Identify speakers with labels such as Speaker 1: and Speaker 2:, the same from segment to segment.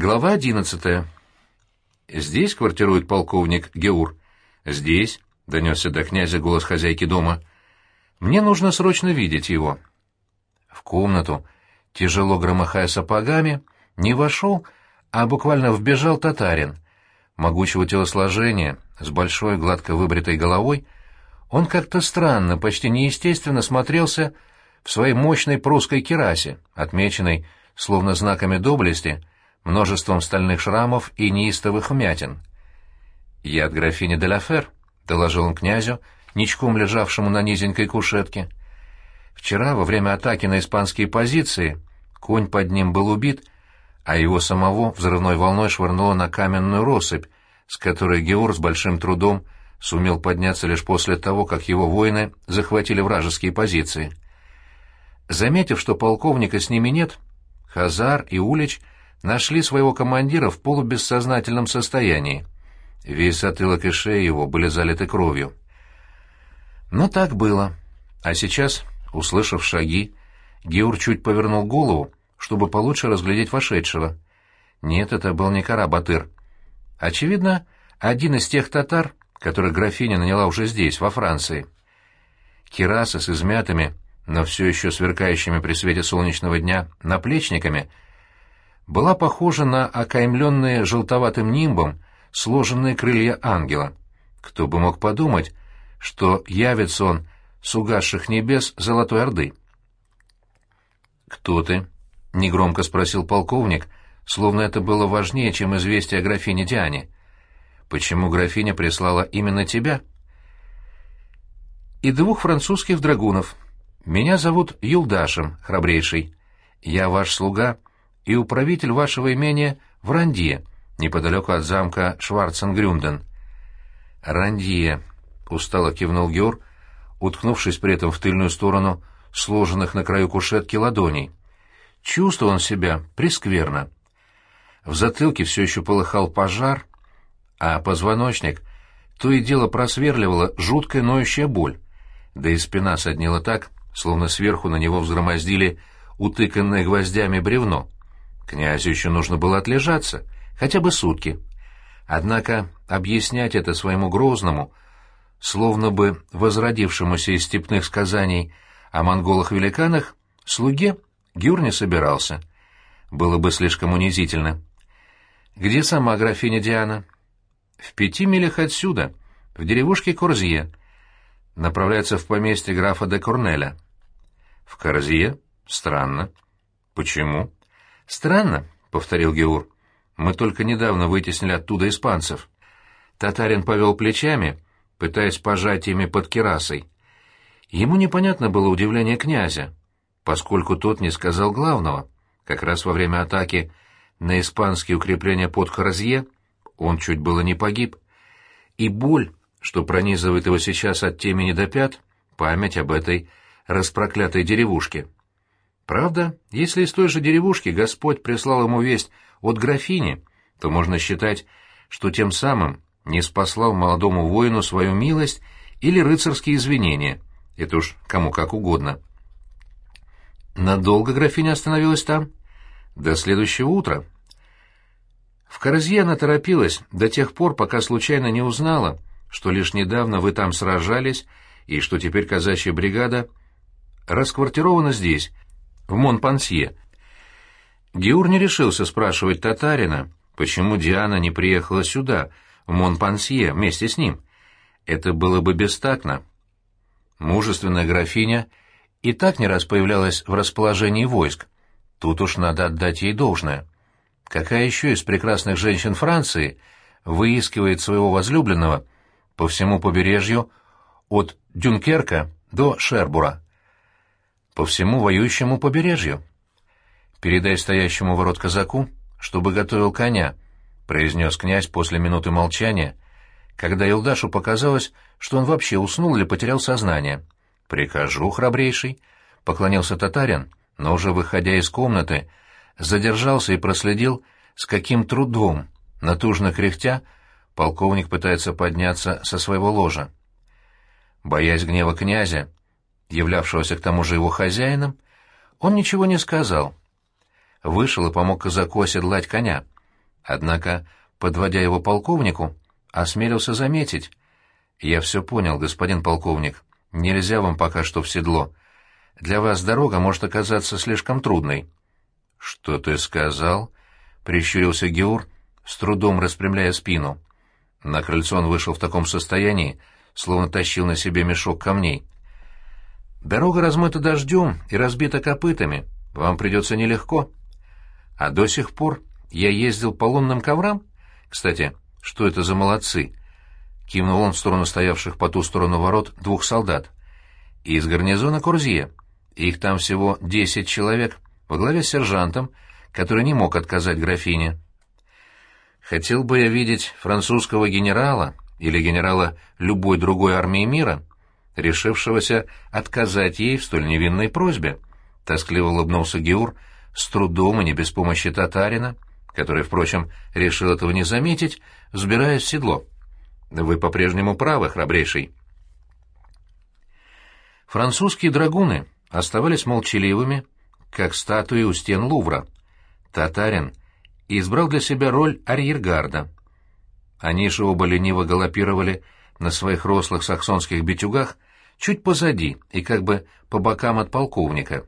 Speaker 1: Глава одиннадцатая. «Здесь квартирует полковник Геур?» «Здесь», — донесся до князя голос хозяйки дома. «Мне нужно срочно видеть его». В комнату, тяжело громыхая сапогами, не вошел, а буквально вбежал татарин. Могучего телосложения, с большой гладко выбритой головой, он как-то странно, почти неестественно смотрелся в своей мощной прусской керасе, отмеченной, словно знаками доблести, множеством стальных шрамов и неистовых вмятин. «Я от графини де ла Фер», — доложил он князю, ничком лежавшему на низенькой кушетке. Вчера, во время атаки на испанские позиции, конь под ним был убит, а его самого взрывной волной швырнуло на каменную россыпь, с которой Геор с большим трудом сумел подняться лишь после того, как его воины захватили вражеские позиции. Заметив, что полковника с ними нет, Хазар и Улич нашли своего командира в полубессознательном состоянии. Весь затылок и шея его были залиты кровью. Но так было. А сейчас, услышав шаги, Геур чуть повернул голову, чтобы получше разглядеть вошедшего. Нет, это был не Карабатыр. Очевидно, один из тех татар, которых графиня наняла уже здесь, во Франции. Кираса с измятыми, но все еще сверкающими при свете солнечного дня наплечниками — была похожа на окаймленные желтоватым нимбом сложенные крылья ангела. Кто бы мог подумать, что явится он с угасших небес Золотой Орды. «Кто ты?» — негромко спросил полковник, словно это было важнее, чем известие о графине Диане. «Почему графиня прислала именно тебя?» «И двух французских драгунов. Меня зовут Юлдашем, храбрейший. Я ваш слуга и управитель вашего имения в Рандье, неподалеку от замка Шварценгрюнден. «Рандье», — устало кивнул Геор, уткнувшись при этом в тыльную сторону сложенных на краю кушетки ладоней. Чувствовал он себя прескверно. В затылке все еще полыхал пожар, а позвоночник то и дело просверливала жуткая ноющая боль, да и спина соднила так, словно сверху на него взгромоздили утыканное гвоздями бревно. Князю еще нужно было отлежаться, хотя бы сутки. Однако объяснять это своему Грозному, словно бы возродившемуся из степных сказаний о монголах-великанах, слуге Гюр не собирался. Было бы слишком унизительно. «Где сама графиня Диана?» «В пяти милях отсюда, в деревушке Корзье. Направляется в поместье графа де Корнеля». «В Корзье? Странно. Почему?» «Странно», — повторил Геур. «Мы только недавно вытеснили оттуда испанцев». Татарин повел плечами, пытаясь пожать ими под керасой. Ему непонятно было удивление князя, поскольку тот не сказал главного. Как раз во время атаки на испанские укрепления под Харазье он чуть было не погиб. И боль, что пронизывает его сейчас от темени до пят, память об этой распроклятой деревушке. Правда, если из той же деревушки Господь прислал ему весть от графини, то можно считать, что тем самым не спаслал молодому воину свою милость или рыцарские извинения. Это уж кому как угодно. Надолго графиня остановилась там? До следующего утра. В Корзье она торопилась до тех пор, пока случайно не узнала, что лишь недавно вы там сражались и что теперь казачья бригада расквартирована здесь, в Монпансье. Геур не решился спрашивать татарина, почему Диана не приехала сюда, в Монпансье, вместе с ним. Это было бы бестактно. Мужественная графиня и так не раз появлялась в расположении войск. Тут уж надо отдать ей должное. Какая еще из прекрасных женщин Франции выискивает своего возлюбленного по всему побережью от Дюнкерка до Шербура? По всему воюющему побережью. «Передай стоящему ворот казаку, чтобы готовил коня», — произнес князь после минуты молчания, когда Илдашу показалось, что он вообще уснул или потерял сознание. «Прикажу, храбрейший», — поклонился татарин, но уже выходя из комнаты, задержался и проследил, с каким трудом, натужно кряхтя, полковник пытается подняться со своего ложа. Боясь гнева князя, являвшегося к тому же его хозяином, он ничего не сказал. Вышел и помог казаку оседлать коня. Однако, подводя его полковнику, осмелился заметить. «Я все понял, господин полковник. Нельзя вам пока что в седло. Для вас дорога может оказаться слишком трудной». «Что ты сказал?» — прищурился Геур, с трудом распрямляя спину. На крыльцо он вышел в таком состоянии, словно тащил на себе мешок камней. «Дорога размыта дождем и разбита копытами. Вам придется нелегко. А до сих пор я ездил по лунным коврам? Кстати, что это за молодцы?» Кивнул он в сторону стоявших по ту сторону ворот двух солдат. «Из гарнизона Курзье. Их там всего десять человек, во главе с сержантом, который не мог отказать графине». Хотел бы я видеть французского генерала или генерала любой другой армии мира, решившегося отказать ей в столь невинной просьбе. Тоскливо улыбнулся Геур, с трудом и не без помощи татарина, который, впрочем, решил этого не заметить, взбираясь в седло. «Вы по-прежнему правы, храбрейший». Французские драгуны оставались молчаливыми, как статуи у стен Лувра. Татарин избрал для себя роль арьергарда. Они же оба лениво галопировали на своих рослых саксонских битюгах чуть позади и как бы по бокам от полковника.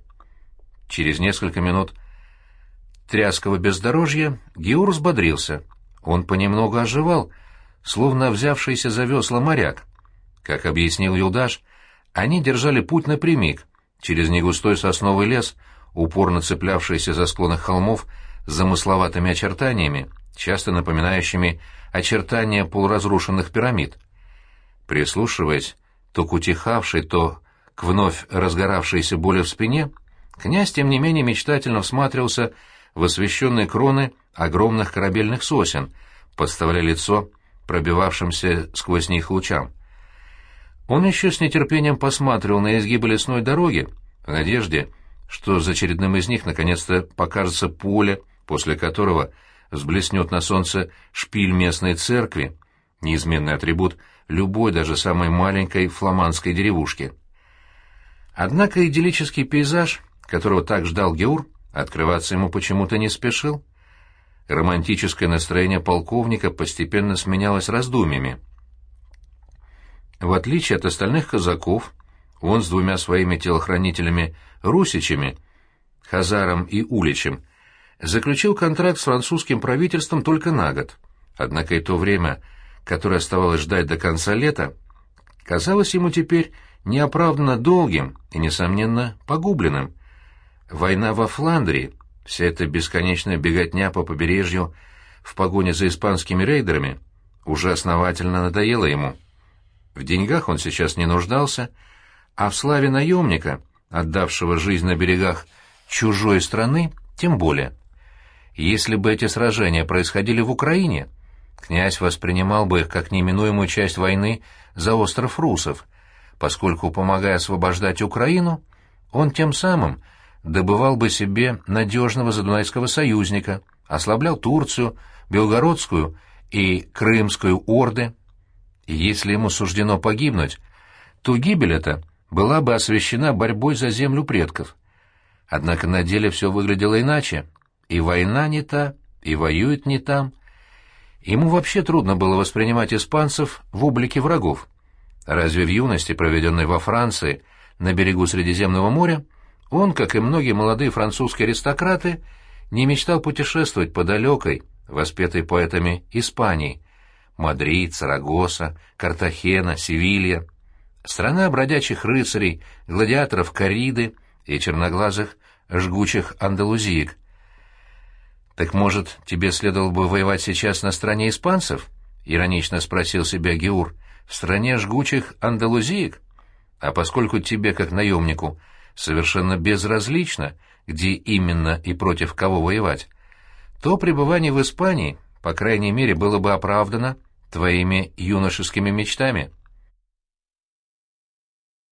Speaker 1: Через несколько минут тряского бездорожья Геур взбодрился. Он понемногу оживал, словно взявшийся за весла моряк. Как объяснил Юлдаш, они держали путь напрямик, через негустой сосновый лес, упорно цеплявшийся за склонах холмов с замысловатыми очертаниями, часто напоминающими очертания полуразрушенных пирамид. Прислушиваясь то к утихавшей, то к вновь разгоравшейся боли в спине, князь, тем не менее, мечтательно всматривался в освещенные кроны огромных корабельных сосен, подставляя лицо пробивавшимся сквозь них лучам. Он еще с нетерпением посматривал на изгибы лесной дороги, в надежде, что за очередным из них наконец-то покажется поле, после которого взблеснет на солнце шпиль местной церкви, неизменный атрибут любой, даже самой маленькой фламандской деревушки. Однако идиллический пейзаж, которого так ждал Геур, открываться ему почему-то не спешил. Романтическое настроение полковника постепенно сменялось раздумьями. В отличие от остальных казаков, он с двумя своими телохранителями-русичами, Хазаром и Уличем, заключил контракт с французским правительством только на год. Однако и то время, которое оставалось ждать до конца лета, казалось ему теперь неоправданно долгим и, несомненно, погубленным. Война во Фландрии, вся эта бесконечная беготня по побережью в погоне за испанскими рейдерами, уже основательно надоела ему. В деньгах он сейчас не нуждался, а в славе наемника, отдавшего жизнь на берегах чужой страны, тем более. Если бы эти сражения происходили в Украине, князь воспринимал бы их как неминуемую часть войны за остров Русов, поскольку, помогая освобождать Украину, он тем самым добывал бы себе надежного задунайского союзника, ослаблял Турцию, Белгородскую и Крымскую орды. И если ему суждено погибнуть, то гибель эта была бы освящена борьбой за землю предков. Однако на деле все выглядело иначе. И война не та, и воюет не там. Ему вообще трудно было воспринимать испанцев в облике врагов. Разве в юности, проведенной во Франции, на берегу Средиземного моря, он, как и многие молодые французские аристократы, не мечтал путешествовать по далекой, воспетой поэтами Испании — Мадрид, Сарагоса, Картахена, Севилья, страна бродячих рыцарей, гладиаторов кориды и черноглазых жгучих андалузиек, «Так, может, тебе следовало бы воевать сейчас на стороне испанцев?» — иронично спросил себя Геур. «В стране жгучих андалузиек? А поскольку тебе, как наемнику, совершенно безразлично, где именно и против кого воевать, то пребывание в Испании, по крайней мере, было бы оправдано твоими юношескими мечтами».